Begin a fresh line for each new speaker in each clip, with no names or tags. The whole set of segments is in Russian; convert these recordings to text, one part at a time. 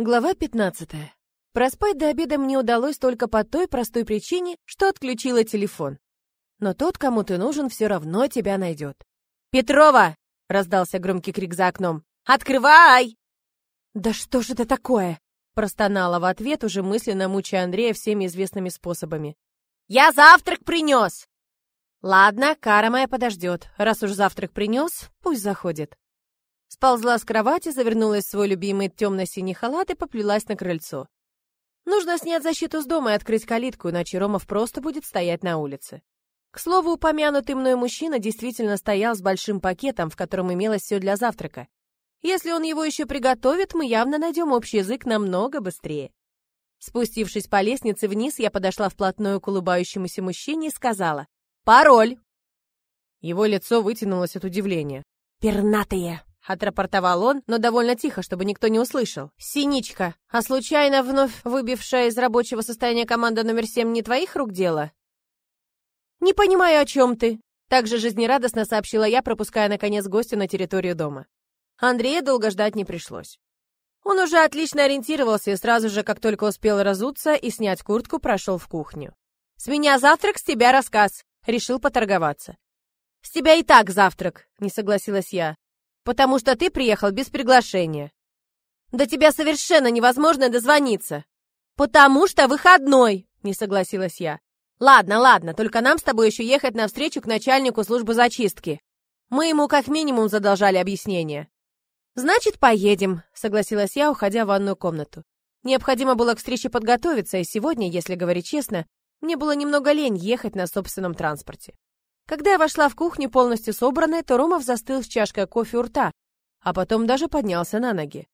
Глава 15. Проспать до обеда мне удалось только по той простой причине, что отключила телефон. Но тот, кому ты нужен, все равно тебя найдет. «Петрова!» — раздался громкий крик за окном. «Открывай!» «Да что же это такое?» — простонала в ответ, уже мысленно мучая Андрея всеми известными способами. «Я завтрак принес!» «Ладно, кара моя подождет. Раз уж завтрак принес, пусть заходит». Сползла с кровати, завернулась в свой любимый темно-синий халат и поплелась на крыльцо. Нужно снять защиту с дома и открыть калитку, иначе Ромов просто будет стоять на улице. К слову, упомянутый мной мужчина действительно стоял с большим пакетом, в котором имелось все для завтрака. Если он его еще приготовит, мы явно найдем общий язык намного быстрее. Спустившись по лестнице вниз, я подошла вплотную к улыбающемуся мужчине и сказала «Пароль!». Его лицо вытянулось от удивления. «Пернатые!» Отрапортовал он, но довольно тихо, чтобы никто не услышал. «Синичка, а случайно вновь выбившая из рабочего состояния команда номер семь не твоих рук дело?» «Не понимаю, о чем ты», — также жизнерадостно сообщила я, пропуская, наконец, гостя на территорию дома. Андрея долго ждать не пришлось. Он уже отлично ориентировался и сразу же, как только успел разуться и снять куртку, прошел в кухню. «С меня завтрак, с тебя рассказ», — решил поторговаться. «С тебя и так завтрак», — не согласилась я потому что ты приехал без приглашения. До тебя совершенно невозможно дозвониться. Потому что выходной, не согласилась я. Ладно, ладно, только нам с тобой еще ехать навстречу к начальнику службы зачистки. Мы ему как минимум задолжали объяснение. Значит, поедем, согласилась я, уходя в ванную комнату. Необходимо было к встрече подготовиться, и сегодня, если говорить честно, мне было немного лень ехать на собственном транспорте. Когда я вошла в кухню полностью собранной, то Ромов застыл с чашкой кофе у рта, а потом даже поднялся на ноги.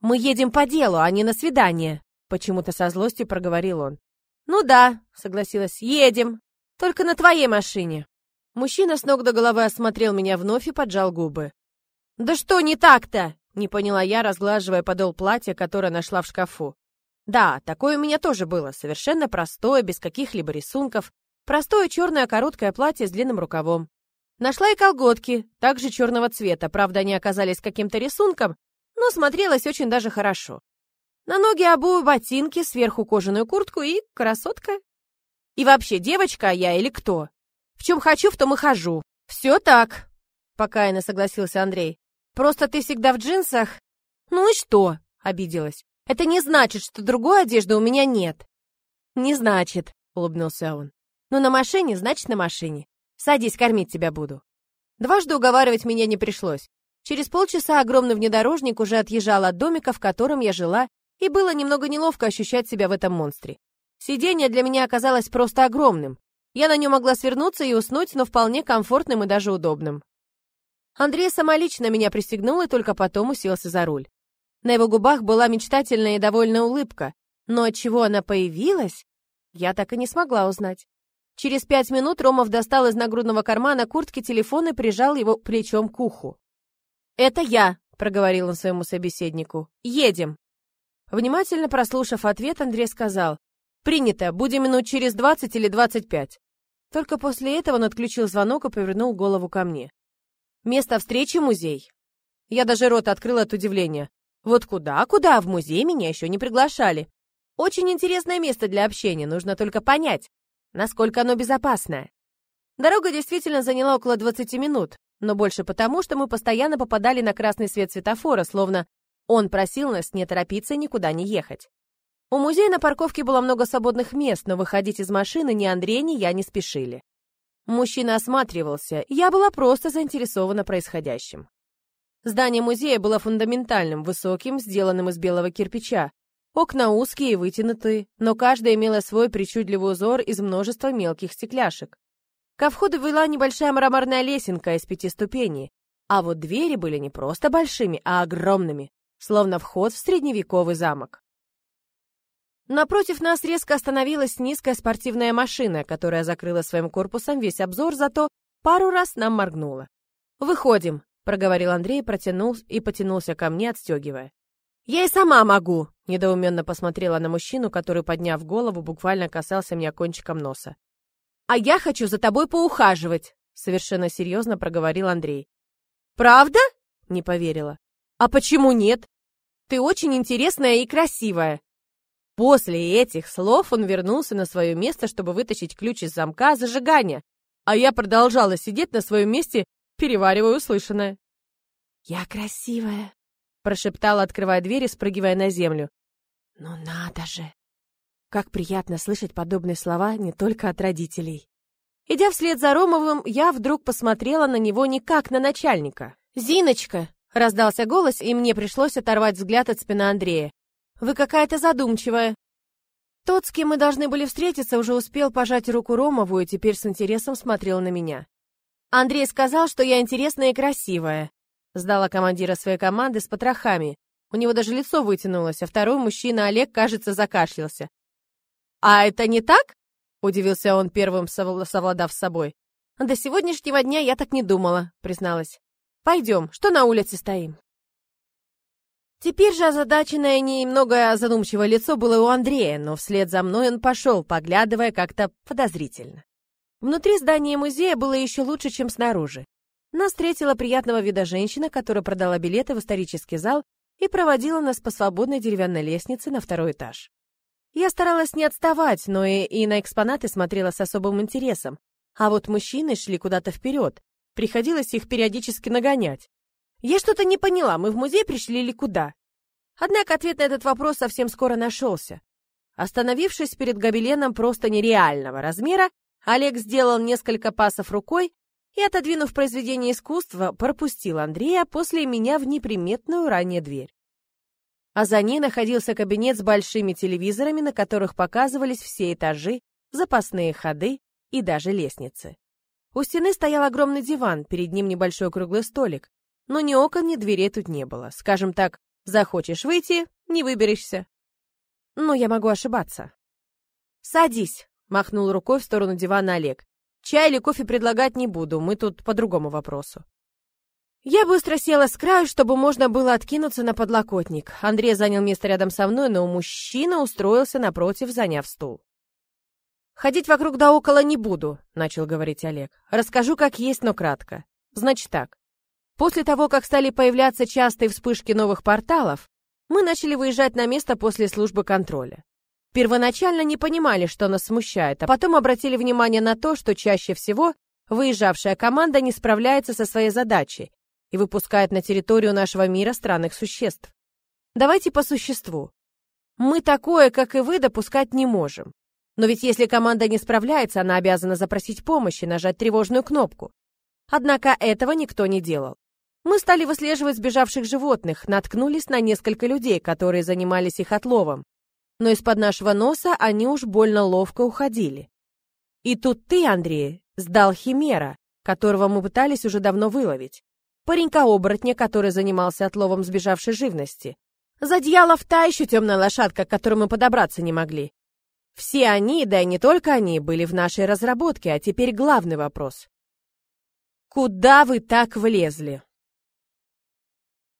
«Мы едем по делу, а не на свидание», — почему-то со злостью проговорил он. «Ну да», — согласилась, — «едем. Только на твоей машине». Мужчина с ног до головы осмотрел меня вновь и поджал губы. «Да что не так-то?» — не поняла я, разглаживая подол платья, которое нашла в шкафу. Да, такое у меня тоже было, совершенно простое, без каких-либо рисунков, Простое черное короткое платье с длинным рукавом. Нашла и колготки, также черного цвета, правда, они оказались каким-то рисунком, но смотрелось очень даже хорошо. На ноги обуви ботинки, сверху кожаную куртку и красотка. И вообще, девочка я или кто? В чем хочу, в том и хожу. Все так, покаянно согласился Андрей. Просто ты всегда в джинсах. Ну и что? Обиделась. Это не значит, что другой одежды у меня нет. Не значит, улыбнулся он. Ну, на машине, значит, на машине. Садись, кормить тебя буду. Дважды уговаривать меня не пришлось. Через полчаса огромный внедорожник уже отъезжал от домика, в котором я жила, и было немного неловко ощущать себя в этом монстре. Сиденье для меня оказалось просто огромным. Я на нем могла свернуться и уснуть, но вполне комфортным и даже удобным. Андрей самолично меня пристегнул и только потом уселся за руль. На его губах была мечтательная и довольная улыбка, но от чего она появилась, я так и не смогла узнать. Через пять минут Ромов достал из нагрудного кармана куртки телефон и прижал его плечом к уху. «Это я», — проговорил он своему собеседнику. «Едем». Внимательно прослушав ответ, Андрей сказал. «Принято. Будем минут через двадцать или двадцать пять». Только после этого он отключил звонок и повернул голову ко мне. «Место встречи — музей». Я даже рот открыл от удивления. «Вот куда, куда? В музей меня еще не приглашали. Очень интересное место для общения, нужно только понять, насколько оно безопасное. Дорога действительно заняла около 20 минут, но больше потому, что мы постоянно попадали на красный свет светофора, словно он просил нас не торопиться никуда не ехать. У музея на парковке было много свободных мест, но выходить из машины ни Андрей, ни я не спешили. Мужчина осматривался, я была просто заинтересована происходящим. Здание музея было фундаментальным, высоким, сделанным из белого кирпича, Окна узкие и вытянутые, но каждая имела свой причудливый узор из множества мелких стекляшек. Ко входу вела небольшая мраморная лесенка из пяти ступеней, а вот двери были не просто большими, а огромными, словно вход в средневековый замок. Напротив нас резко остановилась низкая спортивная машина, которая закрыла своим корпусом весь обзор, зато пару раз нам моргнула. «Выходим», — проговорил Андрей протянул и потянулся ко мне, отстегивая. «Я и сама могу!» — недоуменно посмотрела на мужчину, который, подняв голову, буквально касался меня кончиком носа. «А я хочу за тобой поухаживать!» — совершенно серьезно проговорил Андрей. «Правда?» — не поверила. «А почему нет?» Ты очень интересная и красивая». После этих слов он вернулся на свое место, чтобы вытащить ключ из замка зажигания, а я продолжала сидеть на своем месте, переваривая услышанное. «Я красивая», — прошептала, открывая дверь и спрыгивая на землю. «Ну надо же!» Как приятно слышать подобные слова не только от родителей. Идя вслед за Ромовым, я вдруг посмотрела на него не как на начальника. «Зиночка!» — раздался голос, и мне пришлось оторвать взгляд от спины Андрея. «Вы какая-то задумчивая». Тот, с кем мы должны были встретиться, уже успел пожать руку Ромову и теперь с интересом смотрел на меня. «Андрей сказал, что я интересная и красивая», — сдала командира своей команды с потрохами. У него даже лицо вытянулось, а второй мужчина, Олег, кажется, закашлялся. «А это не так?» — удивился он первым, совладав с собой. «До сегодняшнего дня я так не думала», — призналась. «Пойдем, что на улице стоим?» Теперь же озадаченное немного задумчивое лицо было у Андрея, но вслед за мной он пошел, поглядывая как-то подозрительно. Внутри здания музея было еще лучше, чем снаружи. Нас встретила приятного вида женщина, которая продала билеты в исторический зал и проводила нас по свободной деревянной лестнице на второй этаж. Я старалась не отставать, но и, и на экспонаты смотрела с особым интересом. А вот мужчины шли куда-то вперед. Приходилось их периодически нагонять. Я что-то не поняла, мы в музей пришли или куда? Однако ответ на этот вопрос совсем скоро нашелся. Остановившись перед гобеленом просто нереального размера, Олег сделал несколько пасов рукой и, отодвинув произведение искусства, пропустил Андрея после меня в неприметную ранее дверь. А за ней находился кабинет с большими телевизорами, на которых показывались все этажи, запасные ходы и даже лестницы. У стены стоял огромный диван, перед ним небольшой круглый столик. Но ни окон, ни дверей тут не было. Скажем так, захочешь выйти — не выберешься. Но я могу ошибаться. «Садись», — махнул рукой в сторону дивана Олег. Чай или кофе предлагать не буду, мы тут по другому вопросу. Я быстро села с краю, чтобы можно было откинуться на подлокотник. Андрей занял место рядом со мной, но мужчина устроился напротив, заняв стул. «Ходить вокруг да около не буду», — начал говорить Олег. «Расскажу, как есть, но кратко. Значит так. После того, как стали появляться частые вспышки новых порталов, мы начали выезжать на место после службы контроля. Первоначально не понимали, что нас смущает, а потом обратили внимание на то, что чаще всего выезжавшая команда не справляется со своей задачей и выпускает на территорию нашего мира странных существ. Давайте по существу. Мы такое, как и вы, допускать не можем. Но ведь если команда не справляется, она обязана запросить помощь и нажать тревожную кнопку. Однако этого никто не делал. Мы стали выслеживать сбежавших животных, наткнулись на несколько людей, которые занимались их отловом но из-под нашего носа они уж больно ловко уходили. И тут ты, Андрей, сдал Химера, которого мы пытались уже давно выловить. Паренька-оборотня, который занимался отловом сбежавшей живности. Задьялов та еще темная лошадка, к которой мы подобраться не могли. Все они, да и не только они, были в нашей разработке, а теперь главный вопрос. Куда вы так влезли?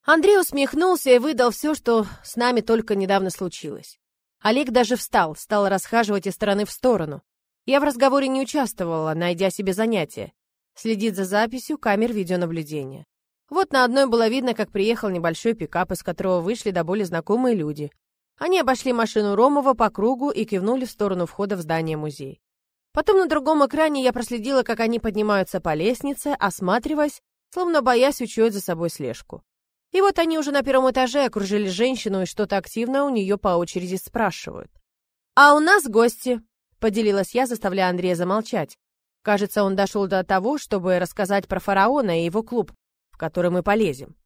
Андрей усмехнулся и выдал все, что с нами только недавно случилось. Олег даже встал, стал расхаживать из стороны в сторону. Я в разговоре не участвовала, найдя себе занятие. Следит за записью камер видеонаблюдения. Вот на одной было видно, как приехал небольшой пикап, из которого вышли до более знакомые люди. Они обошли машину Ромова по кругу и кивнули в сторону входа в здание музей. Потом на другом экране я проследила, как они поднимаются по лестнице, осматриваясь, словно боясь учуять за собой слежку. И вот они уже на первом этаже окружили женщину и что-то активно у нее по очереди спрашивают. «А у нас гости», — поделилась я, заставляя Андрея замолчать. Кажется, он дошел до того, чтобы рассказать про фараона и его клуб, в который мы полезем.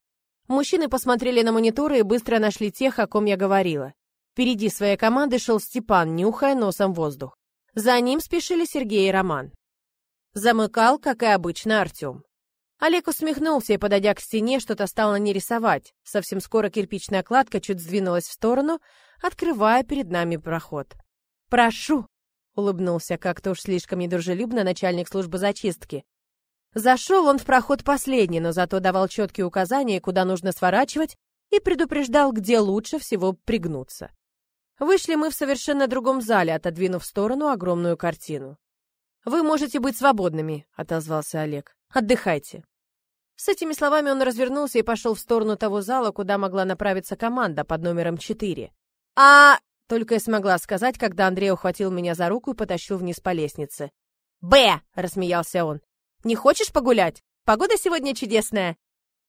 Мужчины посмотрели на мониторы и быстро нашли тех, о ком я говорила. Впереди своей команды шел Степан, нюхая носом воздух. За ним спешили Сергей и Роман. Замыкал, как и обычно, Артем. Олег усмехнулся и, подойдя к стене, что-то стал на ней рисовать. Совсем скоро кирпичная кладка чуть сдвинулась в сторону, открывая перед нами проход. «Прошу!» — улыбнулся как-то уж слишком недружелюбно начальник службы зачистки. Зашел он в проход последний, но зато давал четкие указания, куда нужно сворачивать, и предупреждал, где лучше всего пригнуться. Вышли мы в совершенно другом зале, отодвинув в сторону огромную картину. «Вы можете быть свободными», — отозвался Олег. «Отдыхайте». С этими словами он развернулся и пошел в сторону того зала, куда могла направиться команда под номером 4. «А...» — только и смогла сказать, когда Андрей ухватил меня за руку и потащил вниз по лестнице. «Б!» — рассмеялся он. «Не хочешь погулять? Погода сегодня чудесная».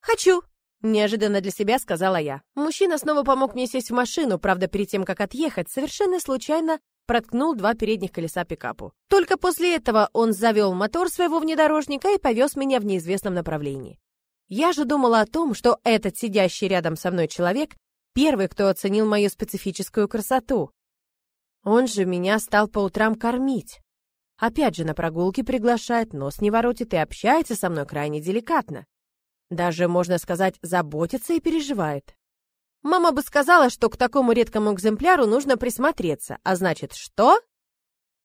«Хочу!» — неожиданно для себя сказала я. Мужчина снова помог мне сесть в машину, правда, перед тем, как отъехать, совершенно случайно проткнул два передних колеса пикапу. Только после этого он завел мотор своего внедорожника и повез меня в неизвестном направлении. Я же думала о том, что этот сидящий рядом со мной человек первый, кто оценил мою специфическую красоту. Он же меня стал по утрам кормить. Опять же на прогулки приглашает, нос не воротит и общается со мной крайне деликатно. Даже, можно сказать, заботится и переживает. Мама бы сказала, что к такому редкому экземпляру нужно присмотреться. А значит, что?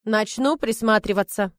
Начну присматриваться.